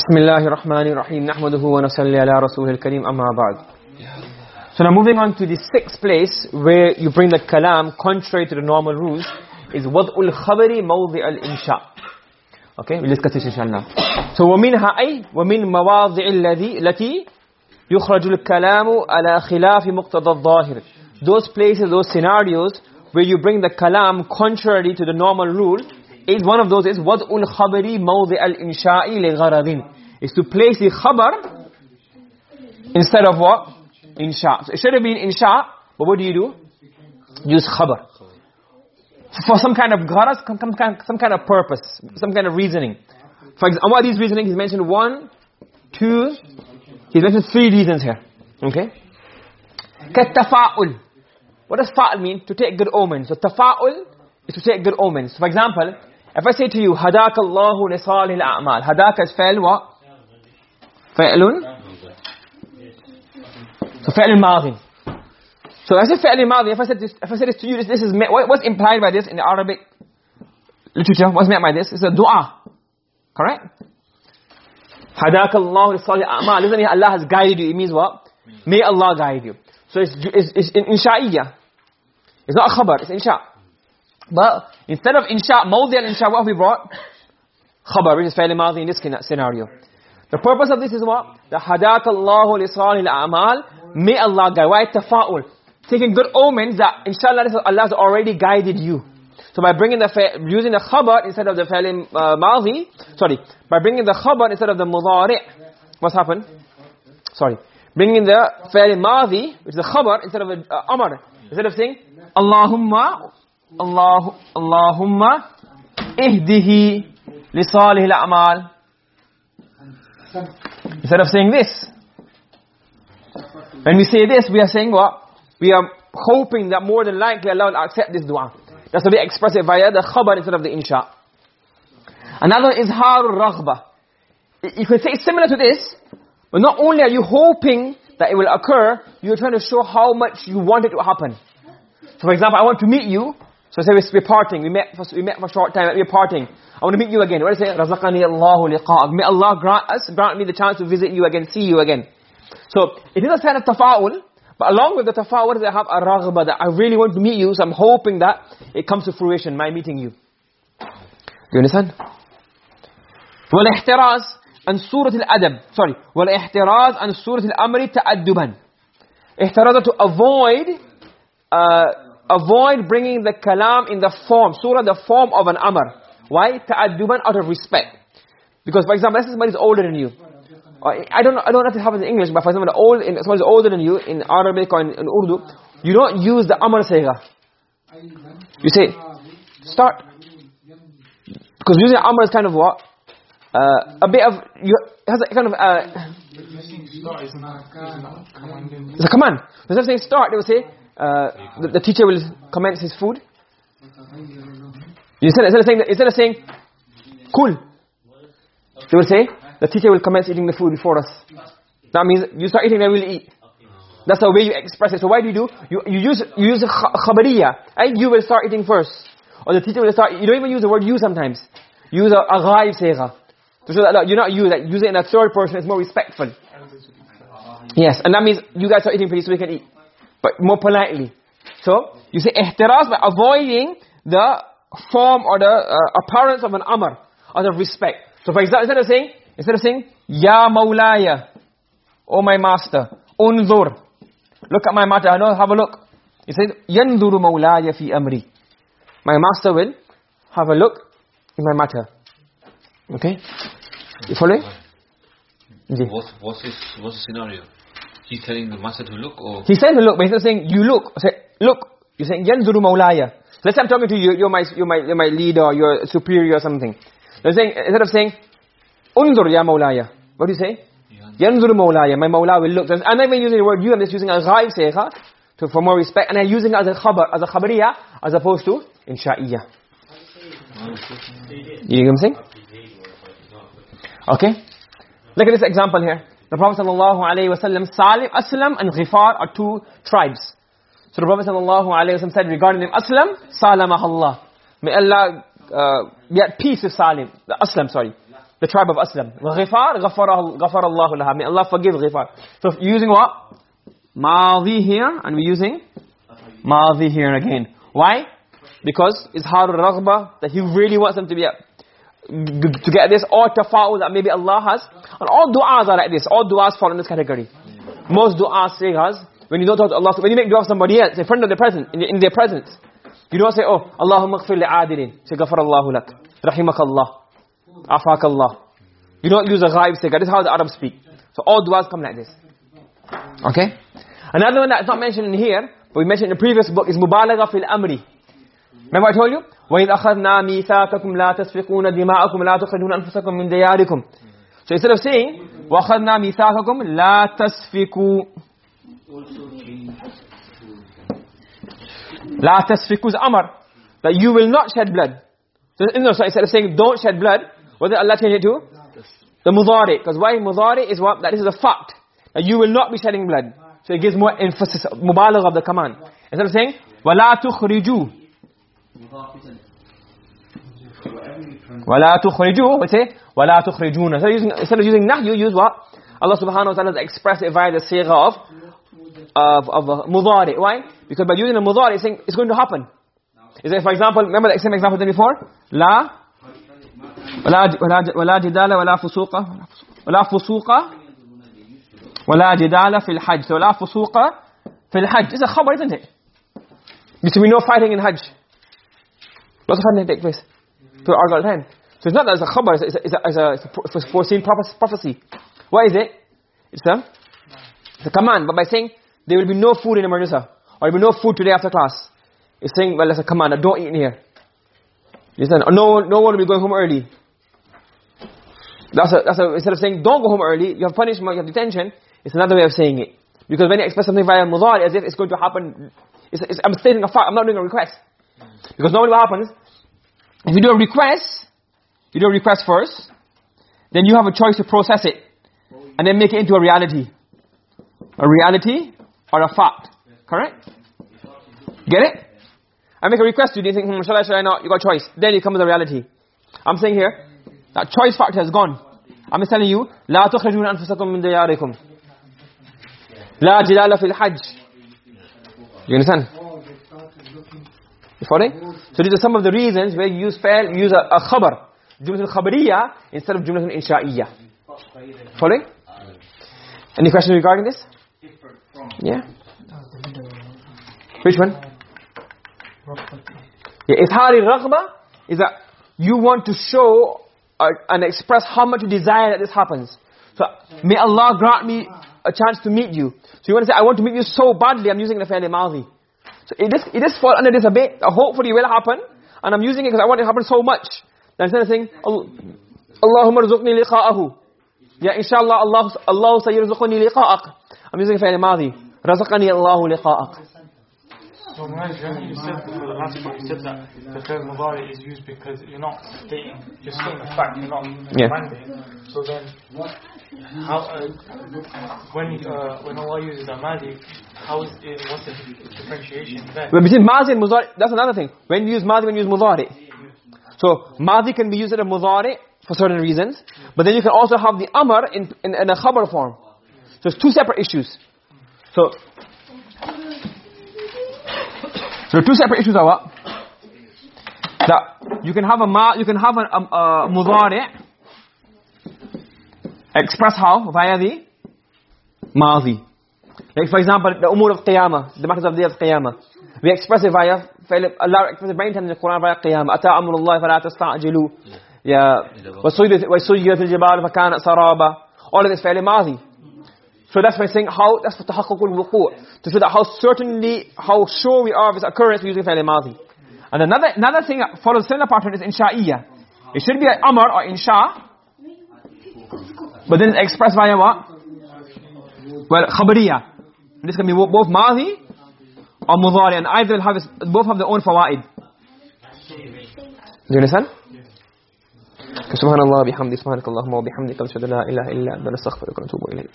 بسم الله الرحمن الرحيم نحمده ونصلي على رسوله الكريم أما بعد So now moving on to the sixth place where you bring the kalam contrary to the normal rules is وضع الخبر موضع الإنشاء Okay, we'll discuss this inshallah. So ومنها أي ومن مواضع الذي التي يخرج الكلام على خلاف مقتضى الظاهر Those places, those scenarios where you bring the kalam contrary to the normal rule is one of those is وضع الخبر موضع الإنشاء لغرض is to place the khabar instead of what? Insha. So it should have been insha, but what do you do? Use khabar. For some kind of gharaz, some, some, kind, some kind of purpose, some kind of reasoning. For example, what are these reasoning? He's mentioned one, two, he's mentioned three reasons here. Okay? كالتفاؤل. What does fa'al mean? To take good omens. So tafa'ul is to take good omens. For example, if I say to you, هداك الله لصالح الأعمال. هداك is فعل what? فعل so فعل الماضي so I said فعل الماضي if I said this, if I said this to you this, this is what, what's implied by this in the Arabic literature what's meant by this it's a dua correct هداك الله لصالح الأعمال doesn't mean Allah has guided you it means what may Allah guide you so it's, it's, it's in insha'iyya it's not a khabar it's insha But instead of insha, mawdi al insha, what we brought? Khabar, which is fairly madi in this scenario. The purpose of this is what? The hadak Allahu lisal al-amal, may Allah guide. Why tafa'ul? Taking good omens that inshallah Allah has already guided you. So by bringing the using the khabar instead of the fairly uh, sorry, by bringing the khabar instead of the mudari, what's happened? Sorry. Bringing the fairly madi, which is the khabar instead of the uh, amar. Instead of saying Allahumma Allah Allahumma ihdihi li salih al-a'mal. Instead of saying this. When we say this, we are saying what? We are hoping that more than likely Allah will accept this dua. That's why we express it via the khabar instead of the insha. Another is harur raghba. You could say similar to this, but not only are you hoping that it will occur, you're trying to show how much you want it to happen. So for example, I want to meet you, so I say we're parting. We met for, we met for a short time. We're parting. I want to meet you again. What does it say? Razaqani Allahu liqa'ak. May Allah grant us, grant me the chance to visit you again, see you again. So it is a sign of tafa'ul. But along with the tafa'ul, they have a raghba that I really want to meet you. So I'm hoping that it comes to fruition, my meeting you. Do you understand? وَالْإِحْتِرَازِ عن صورة الأدب sorry والاحتراز عن صورة الأمر تأدبا احتراز to avoid uh, avoid bringing the kalam in the form surah the form of an amr why? Ta'adduban out of respect. Because for example, let's say somebody's older than you. I don't know, I don't know if it happens in English, but for example, old, in, somebody's older than you in Arabic or in, in Urdu, you don't use the amr sayga. You say, start. Because using amr is kind of what? Uh, a bit of, you, it has a kind of, uh, it's a command. Instead of saying start, they will say, uh, the, the teacher will commence his food. Instead, of saying, instead of saying, cool, they will say, the teacher will commence eating the food before us. That means you start eating, then we'll eat. That's the way you express it. So what do you do? You, you use you use khabariya. And you will start eating first. Or the teacher will start, you don't even use the word you sometimes. Use a, a ghaib sayga. To show that look, you're not you, that use it in a third person is more respectful. Yes, and that means you guys are eating please so we can eat. But more politely. So, you say ihtiraz by avoiding the form or the uh, appearance of an amr out of respect. So for example, instead of saying, instead of saying, Ya Mawlaya, Oh my master, unzur, look at my matter, I know, have a look. He says, Yanduru Mawlaya fi amri. My master will have a look in my matter. Okay? You following? What's, what's, this, what's the scenario? He's telling the master to look or... He's saying to look, but he's not saying, you look. Say, look. You're saying, Yanzuru Mawlaya. Let's say I'm talking to you, you're my, you're my, you're my leader, you're superior or something. You're saying, instead of saying, Unzur ya Mawlaya. What do you say? Yanzur Mawlaya. My Mawla will look. I'm not even using the word you, I'm just using a ghaib sayha to, for more respect. And I'm using it as a khabar, as a khabariya, as opposed to insha'iyya. You know what I'm saying? Okay? Look at this example here. The Prophet sallam, Salim, Aslam and Ghifar are two tribes. So the Prophet sallam said regarding them, Aslam, Salamah Allah. May Allah uh, be at peace with Salim, the Aslam, sorry. the tribe of Aslam. Ghifar, ghafara, ghafara Allah laha. May Allah forgive Ghifar. So using what? Maadi here, and we're using Maadi here again. Why? Because it's hard raghba that he really wants them to be to get this or tafa'ul that maybe Allah has. And all du'as are like this. All du'as fall in this category. Most du'as say has when you don't talk to Allah, when you make dua for somebody else, in front of their presence, in, in their presence, you don't say, oh, Allahumma ghafir li'adilin. Say, ghafar Allahu lak. Rahimakallah. Afakallah. You don't use a ghaib say, This is how the Arabs speak. So all du'as come like this. Okay? Another one that's not mentioned in here, but we mentioned in the previous book, is mubalagha fil amri. Remember I told you? وَإِذْ أَخَذْنَا مِيثَاقَكُمْ لَا تَسْفِقُونَ دِمَاءَكُمْ لَا تُخْرِجُونَ أَنفُسَكُمْ مِنْ دِيَارِكُمْ So instead of saying, وَأَخَذْنَا مِيثَاقَكُمْ لَا تَسْفِقُوا لَا تَسْفِقُوا is Amar. That you will not shed blood. So, no, so instead of saying, don't shed blood, what did Allah change it to? The mudari. Because why mudari is what? That is a fact. That you will not be shedding blood. So it gives more emphasis, mubalagh of the command. Instead of saying, وَلَا تُخْرِجُوا وَلَا تُخْرِجُوا we say وَلَا تُخْرِجُونَ so using, instead of using nahyu use what Allah subhanahu wa ta'ala express it via the sigha of of, of uh, mudari why? because by using the mudari it's saying it's going to happen is it for example remember the same example before la ولا ولا جدال ولا فسوق ولا فسوق ولا جدال في الحج so لا فسوق في الحج it's a khabar isn't it because we know fighting in hajj Lots of fighting take place to Argal 10. So it's not that it's a khabar, it's a, it's a, it's a, it's a foreseen prophecy. What is it? It's a, it's a command. But by saying, there will be no food in madrasa, or there will be no food today after class, it's saying, well, it's a command, don't eat in here. You understand? No, no one will be going home early. That's a, that's a, instead of saying, don't go home early, you have punishment, you have detention, it's another way of saying it. Because when you express something via mudari, as if it's going to happen, it's, it's, I'm stating a fact, I'm not doing a request. Because normally what happens, if you do a request, you do a request first, then you have a choice to process it, and then make it into a reality. A reality or a fact. Correct? Get it? I make a request to you, do you think, hmm, shall I, shall I not? You got a choice. Then it comes the reality. I'm saying here, that choice factor has gone. I'm telling you, لا تخرجون أنفسكم من دياركم. لا جلال في الحج. You understand? You following? So these are some of the reasons where you use fail, use a, a khabar. Jumlatul khabariyya instead of jumlatul insha'iyya. Following? Any questions regarding this? Yeah? Which one? Yeah, ishari raghba is that you want to show uh, and express how much you desire that this happens. So, may Allah grant me a chance to meet you. So you want to say, I want to meet you so badly, I'm using the fail madhi. So it just, it just fall under this a bit, uh, hopefully it will happen, and I'm using it because I want it to happen so much. Instead of saying, Allahumma rzuqni liqa'ahu. Yeah, inshallah, Allah, Allah sayirzuqni liqa'ak. I'm using fi'l madhi. Razaqani Allahu liqa'ak. So imagine you said for the last part, you said that the term mudari is used because you're not stating, you're stating the fact, you're not Yeah. commanding. So then, how, uh, when, uh, when Allah uses a madi, how is it, what's the differentiation there? Between madhi and mudari, that's another thing. When you use madhi, when you use mudari. So, madhi can be used as a mudari for certain reasons, but then you can also have the amr in, in, in a khabar form. So it's two separate issues. So, so the two separate issues are what? That you can have a ma, you can have a, a, a mudari express how? Via the madhi. Like for example, the umur of qiyamah, the matters of the day of qiyamah. We express it via, Allah expresses it many times in the Quran via qiyamah. أَتَى أَمْرُ اللَّهِ فَلَا تَسْتَعْجِلُوا Yeah. وَسُيِّرَتِ الْجِبَالُ فَكَانَتْ سَرَابًا All of this fairly madhi. So that's why saying how, that's for tahaqqul wuqu' To show that how certainly, how sure we are of its occurrence, we're using fairly madhi. And another, another thing that follows similar pattern is insha'iyya. It should be an amr or insha, but then it's expressed via what? Well, khabariyya. This can be both madhi or mudari, and either will have its, both have their own fawaid. Do you understand? سبحان الله بحمده سبحانك اللهم وبحمدك نشهد لا اله الا انت نستغفرك ونتوب اليك